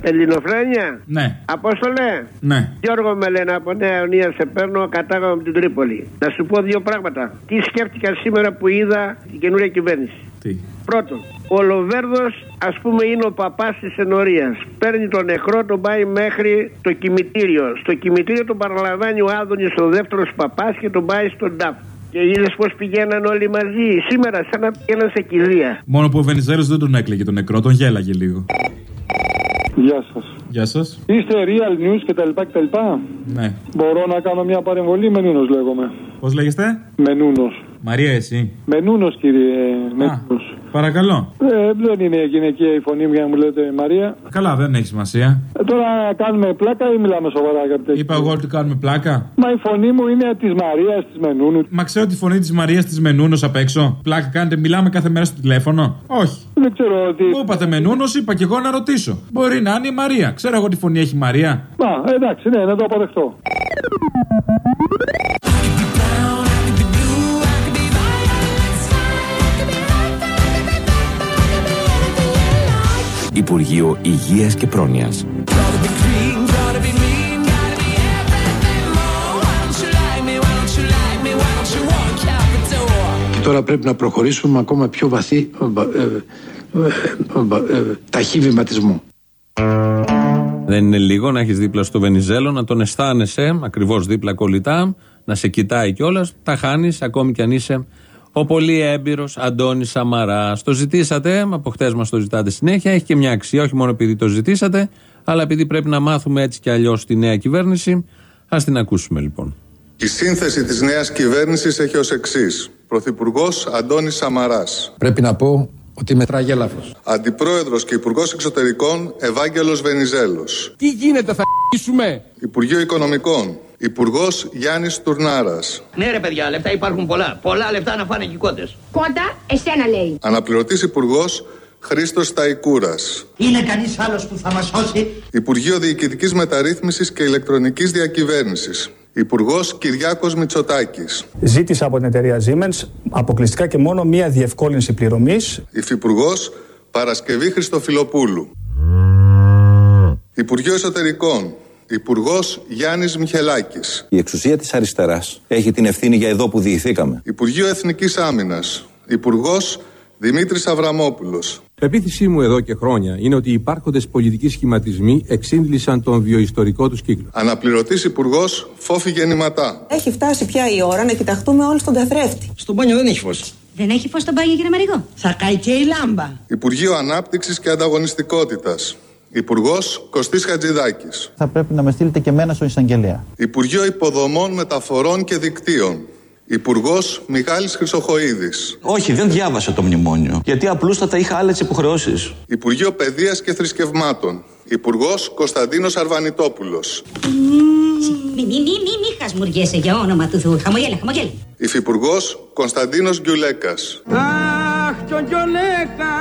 Ελληνοφρένια; Ναι. Απόστολε; Ναι. Γιώργο με λένε από Νέα Ιωνία σε παίρνω, κατάγαμε από την Τρίπολη. Να σου πω δύο πράγματα. Τι σκέφτηκα σήμερα που είδα την καινούρια κυβέρνηση; Τι; Πρώτον, ο Λοβέρδος, ας πούμε, είναι ο παπάς της ενορίας. Παίρνει τον νεκρό, τον πάει μέχρι το κημητήριο. Στο κημητήριο τον παραλαμβάνει ο Άδωνης, ο δεύτερος παπάς, και τον πάει στον ΤΑΠ. Και είδες πώ πηγαίναν όλοι μαζί. Σήμερα, σαν να πηγαίναν σε κηδεία. Μόνο που ο Βενιζέλος δεν τον έκλαιγε τον νεκρό, τον γέλαγε λίγο. Γεια σας. Γεια σας. Είστε real news κτλ. κτλ. Ναι. Μπορώ να κάνω μια παρεμβολή. Μενούνο λέγομαι. Πώς λέγεστε; Μενούνο. Μαρία, εσύ. Μενούνο, κύριε. Μενούνος. Παρακαλώ. Ε, δεν είναι γυναικεία η φωνή μου για να μου λέτε Μαρία. Καλά, δεν έχει σημασία. Ε, τώρα κάνουμε πλάκα ή μιλάμε σοβαρά, αγαπητέ. Είπα εγώ ότι κάνουμε πλάκα. Μα η φωνή μου είναι της Μαρίας της Μενούνου. Μα ξέρω τη φωνή της Μαρίας της Μενούνο απ' έξω. Πλάκα κάνετε, μιλάμε κάθε μέρα στο τηλέφωνο. Όχι. Δεν ξέρω ότι. Μου είπατε Μενούνο, είπα και εγώ να ρωτήσω. Μπορεί να είναι η Μαρία. Ξέρω εγώ τι φωνή έχει η Μαρία. Μα εντάξει, ναι, να το αποδεχτώ. Υπουργείο Υγείας και Πρόνοιας. Και τώρα πρέπει να προχωρήσουμε με ακόμα πιο βαθύ ε, ε, ε, ε, ταχύ βηματισμό. Δεν είναι λίγο να έχεις δίπλα στο Βενιζέλο, να τον αισθάνεσαι ακριβώς δίπλα κολλητά, να σε κοιτάει κιόλας. Τα χάνεις ακόμη κι αν είσαι ο πολύ έμπειρος Αντώνης Σαμαρά. Το ζητήσατε, από χτες μας το ζητάτε συνέχεια. Έχει και μια αξία, όχι μόνο επειδή το ζητήσατε, αλλά επειδή πρέπει να μάθουμε έτσι κι αλλιώς τη νέα κυβέρνηση. Α την ακούσουμε λοιπόν. Η σύνθεση της νέας κυβέρνησης έχει ως εξής. Πρωθυπουργός Αντώνης Σαμαράς. Πρέπει να πω ότι είμαι τραγέλαφος. Αντιπρόεδρος και Υπουργός Εξωτερικών Ευάγγελος Βενιζέλος. Τι γίνεται, θα ***σουμε. Υπουργείο Οικονομικών Υπουργός Γιάννης Τουρνάρας. Ναι, ρε παιδιά, λεφτά υπάρχουν πολλά. Πολλά λεφτά να φάνε και οι κότε. Κόντα, εσένα λέει. Αναπληρωτής Υπουργός Χρήστος Σταϊκούρας. Είναι κανείς άλλος που θα μας σώσει; Υπουργείο Διοικητικής Μεταρρύθμισης και Ηλεκτρονικής Διακυβέρνησης. Υπουργός Κυριάκος Μητσοτάκης. Ζήτησα από την εταιρεία Siemens αποκλειστικά και μόνο μία διευκόλυνση πληρωμής. Υφυπουργός Παρασκευή Χριστοφιλοπούλου. Υπουργείο Εσωτερικών. Υπουργός Γιάννης Μιχελάκης. Η εξουσία της αριστεράς έχει την ευθύνη για εδώ που διηθήκαμε. Υπουργείο Εθνικής Άμυνας. Υπουργός Δημήτρης Αβραμόπουλος. Πεποίθησή μου εδώ και χρόνια είναι ότι οι υπάρχοντες πολιτικοί σχηματισμοί εξήντλησαν τον βιοϊστορικό τους κύκλο. Αναπληρωτής Υπουργός Φόφη Γεννηματά. Έχει φτάσει πια η ώρα να κοιταχτούμε όλοι στον καθρέφτη. Στο μπάνιο δεν έχει φως. Δεν έχει φως στο μπάνιο, κύριε Μαρigό. Θα καεί και η λάμπα. Υπουργείο Ανάπτυξης και Ανταγωνιστικότητας. Υπουργός Κωστής Χατζηδάκης. Θα πρέπει να με στείλετε και μένα στον εισαγγελέα. Υπουργείο Υποδομών, Μεταφορών και Δικτύων. Υπουργός Μιχάλης Χρυσοχοίδης. Όχι, δεν διάβασα το μνημόνιο. Γιατί απλούστατα είχα άλλες υποχρεώσεις. Υπουργείο Παιδείας και Θρησκευμάτων. Υπουργός Κωνσταντίνος Αρβανιτόπουλος. Μη, μη, μη, μη, μη χασμουριέσαι για όνομα του Θεού. Χαμογέλα, χαμογέλα. Υφυπουργός Κωνσταντίνος Γκιουλέκα. Αχ, τον Γιολέκα.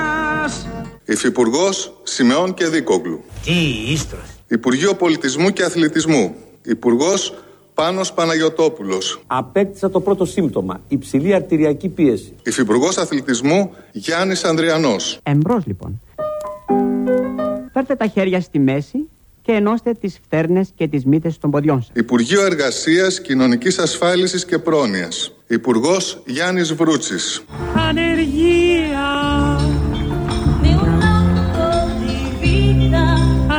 Υφυπουργός Σιμεών και Δίκογλου. Τι ίστρος. Υπουργείο Πολιτισμού και Αθλητισμού. Υπουργός Πάνος Παναγιωτόπουλος. Απέκτησα το πρώτο σύμπτωμα, υψηλή αρτηριακή πίεση. Υφυπουργός Αθλητισμού Γιάννης Ανδριανός. Εμπρός λοιπόν. Φέρτε τα χέρια στη μέση και ενώστε τις φτέρνες και τις μύτες των ποδιών σας. Υπουργείο Εργασίας, Κοινωνικής Ασφάλισης και Πρόνοιας. Υπουργός Γιάννης Βρούτσης. Ανεργία.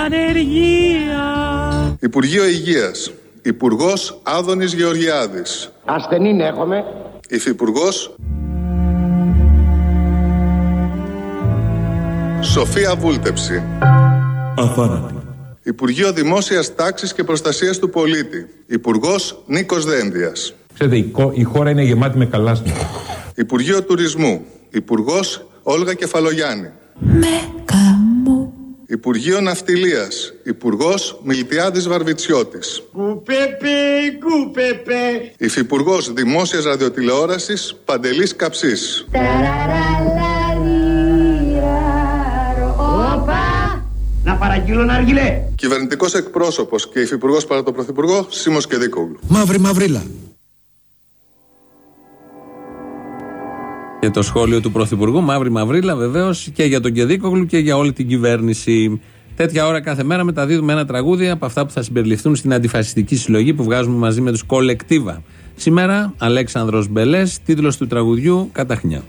Ανεργία. Υπουργείο Υγείας. Υπουργός Άδωνης Γεωργιάδης. Ασθενήν έχουμε. Υφυπουργός Σοφία Βούλτεψη. Αφάνατη. Υπουργείο Δημόσιας Τάξης και Προστασίας του Πολίτη. Υπουργός Νίκος Δένδιας. Ξέρετε, η χώρα είναι γεμάτη με καλάσματα. Υπουργείο Τουρισμού. Υπουργός Όλγα Κεφαλογιάννη. Με Υπουργείο Ναυτιλίας, Υπουργός Μιλτιάδης Βαρβιτσιώτης. Κουπέπε, κουπέπε. Υφυπουργός Δημόσιας Ραδιοτηλεόρασης, Παντελής Καψής. Να παραγγείλω να αργιλέ. Κυβερνητικός εκπρόσωπος και υφυπουργός παρά το Πρωθυπουργό, Σίμος Κεδίκογλου. Μαύρη μαυρίλα. Και το σχόλιο του Πρωθυπουργού, Μαύρη Μαυρίλα, βεβαίως και για τον Κεδίκογλου και για όλη την κυβέρνηση. Τέτοια ώρα κάθε μέρα μεταδίδουμε ένα τραγούδι από αυτά που θα συμπεριληφθούν στην αντιφασιστική συλλογή που βγάζουμε μαζί με τους Κολεκτίβα. Σήμερα, Αλέξανδρος Μπελές, τίτλος του τραγουδιού Καταχνιά.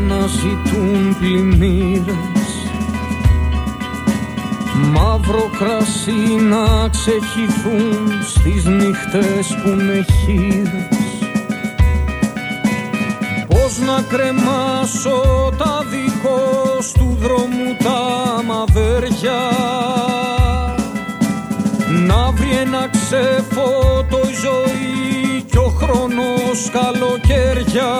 Αναζητούν πλημμύρες Μαύρο κρασί να ξεχυθούν στις νύχτες που είναι χείλες Πώς να κρεμάσω τα δίχως του δρόμου τα μαδέρια. Να βρει ένα ξεφώτο η ζωή κι ο χρόνος καλοκαίρια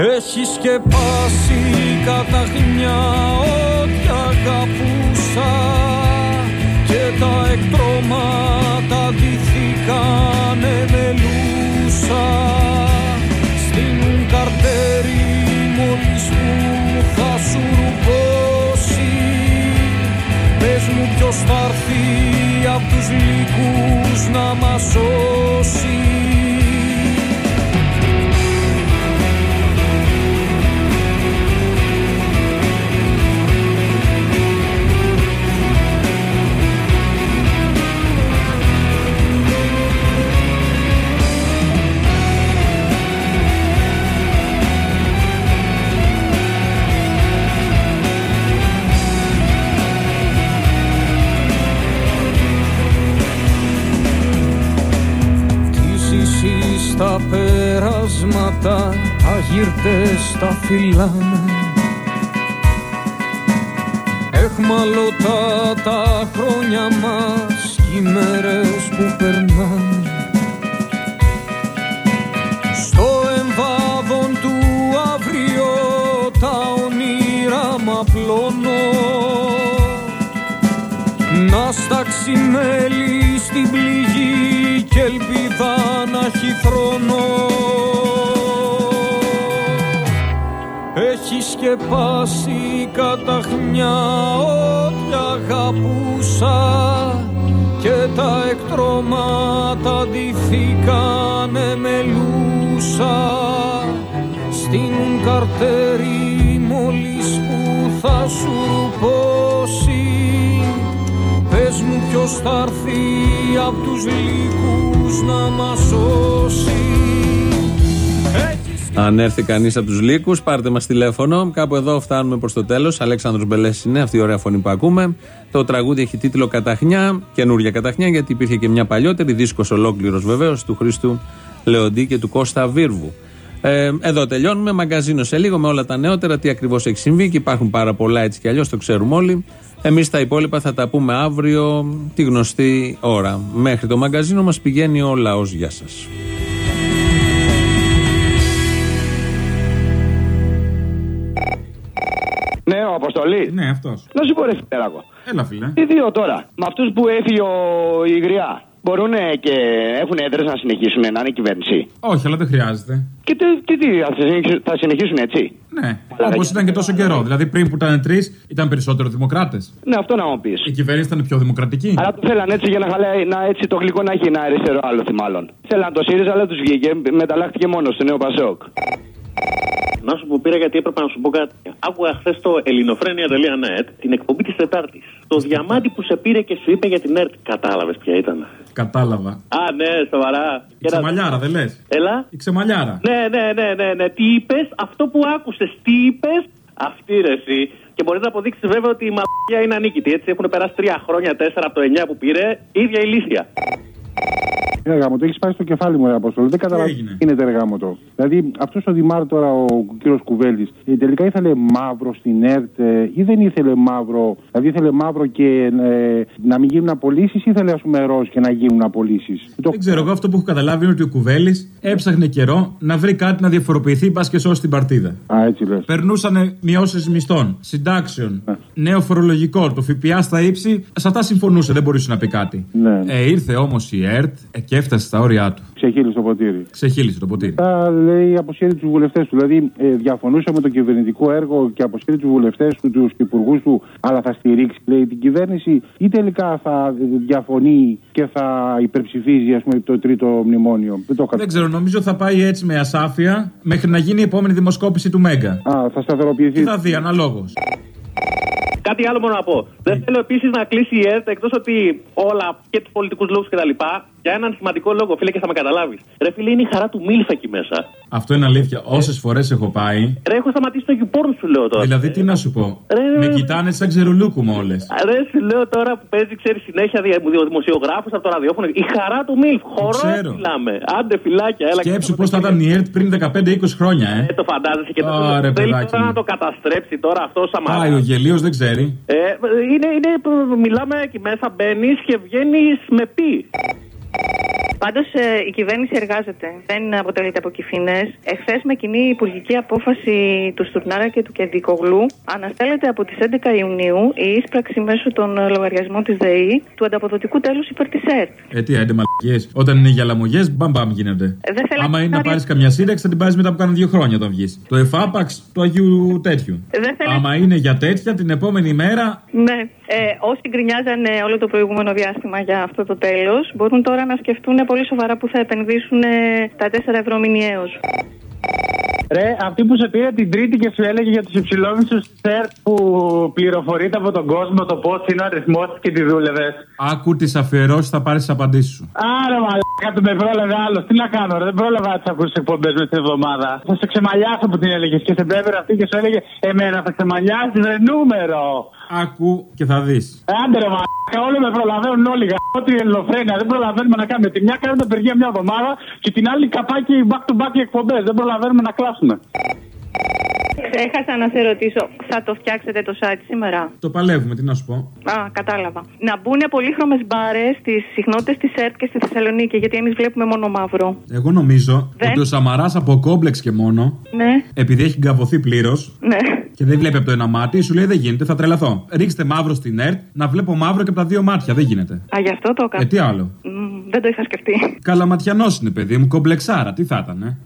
έχεις σκεπάσει καταχνιά ό,τι αγαπούσα. Και τα εκτρώματα ντυθήκανε μελούσα. Στην καρτέρι μόλις μου θα σου ρουπώσει Πες μου ποιος θα έρθει απ' τους λύκους να μας αγύρτες τα φυλάμε Εχμαλωτά τα χρόνια μας κι οι μέρες που περνάνε. Στο εμβάδον του αύριο τα όνειρα μ' απλώνω. Να στάξει μέλη στην πληγή και ελπίδα να έχει θρόνο έχει σκεπάσει η καταχνιά ό,τι αγαπούσα και τα εκτρώματα ντυθήκανε μελούσα στείνουν καρτέρι μόλις που θα σου ρουπώσει Πες μου ποιος θα έρθει απ' τους λύκους να μας σώσει Αν έρθει κανείς από τους λύκους, πάρτε μας τηλέφωνο. Κάπου εδώ φτάνουμε προς το τέλος. Αλέξανδρος Μπελές είναι αυτή η ωραία φωνή που ακούμε. Το τραγούδι έχει τίτλο Καταχνιά, καινούργια Καταχνιά, γιατί υπήρχε και μια παλιότερη, δίσκος ολόκληρος βεβαίως, του Χρήστου Λεοντή και του Κώστα Βίρβου. Ε, εδώ τελειώνουμε. Μαγκαζίνο σε λίγο με όλα τα νεότερα, τι ακριβώς έχει συμβεί και υπάρχουν πάρα πολλά έτσι κι αλλιώς, το ξέρουμε όλοι. Εμείς τα υπόλοιπα θα τα πούμε αύριο τη γνωστή ώρα. Μέχρι το μαγκαζίνο μας πηγαίνει ο λαός. Γεια σας. Ναι, ο Αποστολής. Ναι, αυτός. Να σου πω ρε φιλέρακο. Έλα, φίλε. Τι δύο τώρα. Με αυτούς που έφυγε ο Ιγριά. Μπορούν και έχουν έδρες να συνεχίσουν να είναι κυβέρνηση; Όχι, αλλά δεν χρειάζεται. Και τι, τι, τι θα συνεχίσουν- θα συνεχίσουν έτσι; Ναι, όπως ήταν και τόσο καιρό. Δηλαδή πριν που ήταν τρεις, ήταν περισσότερο δημοκράτες. Ναι, αυτό να μου πεις. Η κυβέρνηση ήταν πιο δημοκρατική. Αλλά το θέλαν έτσι για να χαλάει να, έτσι το γλυκό να έχει ένα αριστερό άλοθη μάλλον. Θέλαν το ΣΥΡΙΖΑ, αλλά τους βγήκε. Μεταλλάχθηκε μόνος στο νέο Πασόκ. Να σου πω πήρα γιατί έπρεπε να σου πω κάτι. Άκουγα χθες το ελληνοφρένια.net την εκπομπή της Τετάρτης. Το διαμάντι που σε πήρε και σου είπε για την ΕΡΤ. Κατάλαβες ποια ήταν. Κατάλαβα. Α, ναι, σοβαρά. Η ξεμαλιάρα, δεν λες; Έλα. Η ξεμαλιάρα. Ναι, ναι, ναι, ναι, ναι. Τι είπες, αυτό που άκουσες. Τι είπες, αυτή ρε εσύ. Και μπορείς να αποδείξεις βέβαια ότι η μαλακία είναι ανίκητη. Έτσι έχουν περάσει τρία χρόνια, τέσσερα από το 9 που πήρε, ίδια ηλίθεια. Ρε γάμο, το έχεις πάει στο κεφάλι μου, ρε Αποστολή. Δεν καταλαβαίνω τι γίνεται, ρε γάμο το. Δηλαδή, αυτός ο Δημάρ τώρα, ο κύριος Κουβέλη, τελικά ήθελε μαύρο στην ΕΡΤ ε, ή δεν ήθελε μαύρο. Δηλαδή, ήθελε μαύρο και ε, να μην γίνουν απολύσεις ή ήθελε, ας πούμε, ροζ και να γίνουν απολύσεις; Δεν ξέρω, εγώ αυτό που έχω καταλάβει είναι ότι ο Κουβέλης έψαχνε καιρό να βρει κάτι να διαφοροποιηθεί, πας και σώσει την παρτίδα. Α, έτσι λες. Περνούσαν μειώσεις μισθών, συντάξεων, νέο φορολογικό, το ΦΠΑ στα ύψη. Σε αυτά συμφωνούσε, δεν μπορούσε να πει κάτι. Ναι. Ε, ήρθε όμως η ΕΡΤ ε, και έφτασε στα όρια του. Ξεχύλισε το ποτήρι. Ξεχύλισε το ποτήρι. Μετά λέει αποσύρει τους βουλευτές του. Δηλαδή ε, διαφωνούσε με το κυβερνητικό έργο και αποσύρει τους βουλευτές του, τους υπουργούς του, αλλά θα στηρίξει λέει, την κυβέρνηση ή τελικά θα διαφωνεί και θα υπερψηφίζει ας πούμε, το τρίτο μνημόνιο. Δεν το Δεν ξέρω, νομίζω θα πάει έτσι με ασάφεια μέχρι να γίνει η επόμενη δημοσκόπηση του Μέγκα. Α, θα σταθεροποιηθεί. Τι θα δει, αναλόγως. Κάτι άλλο μόνο να πω. Δεν θέλω επίσης να κλείσει η ΕΡΤ εκτός ότι όλα και τους πολιτικούς λόγου κτλ. Για έναν σημαντικό λόγο, φίλε, και θα με καταλάβεις. Ρε φίλε, είναι η χαρά του Μίλφα εκεί μέσα. Αυτό είναι αλήθεια. Όσες φορές έχω πάει. Ρε, έχω σταματήσει το YouPorn σου λέω τώρα. Δηλαδή, τι να σου πω; Ρε, Με ρε, κοιτάνε σαν ξερουλούκου μου όλες. Ρε, σου λέω τώρα που παίζει, ξέρεις συνέχεια δημοσιογράφους από το ραδιόφωνο. Η χαρά του Μίλφ. Χορό ξέρω. μιλάμε. Άντε φυλάκια, έλα. Σκέψου πώς θα ήταν η ΕΡΤ πριν 15-20 χρόνια, ε. Ε, το φαντάζεσαι και το Ωραία, Θέλει παιδάκι τώρα μου. να το καταστρέψει τώρα αυτό σαν Πάει ο γελίος, δεν ξέρει. Ε, είναι, είναι, που μιλάμε εκεί μέσα, μπαίνεις και βγαίνεις με πει. Thank you. Πάντως η κυβέρνηση εργάζεται. Δεν αποτελείται από κυφινέ. Εχθές, με κοινή υπουργική απόφαση του Στουρνάρα και του Κεντικογλου, αναστέλλεται από τις 11 Ιουνίου η ίσπραξη μέσω των λογαριασμών της ΔΕΗ του ανταποδοτικού τέλους υπέρ της ΕΡΤ. Ε, τι, άντε μαλακίες. Όταν είναι για λαμογές, μπαμ μπαμ γίνονται. Ε, δεν θέλω Άμα να είναι να πάρει- πάρει καμιά σύνταξη, θα την πάρεις μετά που κάνουν δύο χρόνια όταν βγεις. Το εφάπαξ του Αγίου τέτοιου. Ε, Δεν θέλω- Άμα είναι για τέτοια, την επόμενη μέρα. Ναι. Ε, όσοι γκρινιάζανε όλο το προηγούμενο διάστημα για αυτό το τέλος, μπορούν τώρα να σκεφτούν πολύ σοβαρά που θα επενδύσουν ε, τα 4 ευρώ μηνιαίως. Ρε, αυτή που σε πήρε την Τρίτη και σου έλεγε για τους υψηλόμισθου τη ΕΡΤ που πληροφορείται από τον κόσμο το πώς είναι ο αριθμός και τη δούλευες. Άκου τις αφιερώσεις, θα πάρεις τις απαντήσεις σου. Άρα, μαλάκα, του με πρόλαβε άλλος. Τι να κάνω, ρε, δεν πρόλαβα να τις ακούσει εκπομπές μες την εβδομάδα. Θα σε ξεμαλιάσω που την έλεγες και σε μπέβαινε αυτή και σου έλεγε Εμένα θα ξεμαλιάσεις, ρε, νούμερο. Άκου και θα δεις. Ε, άντε ρε μαλάκα, όλοι με προλαβαίνουν όλοι. Ό,τι ελληνοφρένια. Δεν προλαβαίνουμε να κάνουμε. Τη μια κάνουμε απεργία μια εβδομάδα και την άλλη καπάκι back to back εκπομπές. Δεν προλαβαίνουμε να κλάσουμε. Ξέχασα να σε ρωτήσω, θα το φτιάξετε το site σήμερα; Το παλεύουμε, τι να σου πω. Α, κατάλαβα. Να μπουν πολύχρωμες μπάρες στις συχνότητες της ΕΡΤ και στη Θεσσαλονίκη, γιατί εμείς βλέπουμε μόνο μαύρο. Εγώ νομίζω Δεν. ότι ο Σαμαράς από κόμπλεξ και μόνο, Ναι, επειδή έχει γκαβωθεί πλήρως ναι. και δεν βλέπει από το ένα μάτι, σου λέει δεν γίνεται, θα τρελαθώ. Ρίξτε μαύρο στην ΕΡΤ, να βλέπω μαύρο και από τα δύο μάτια. Δεν γίνεται. Α, γι' αυτό το έκανα. Ε, τι άλλο. Μμ, δεν το είχα σκεφτεί. Καλαματιανός είναι, παιδί μου, κομπλεξάρα. Τι θα ήταν, ε;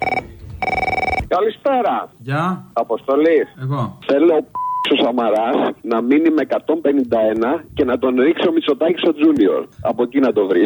Καλησπέρα. Γεια. Αποστολής. Εγώ. Θέλω ο Σαμαράς να μείνει με 151 και να τον ρίξει ο Μητσοτάκη ο Τζούνιορ. Από εκεί να το βρει.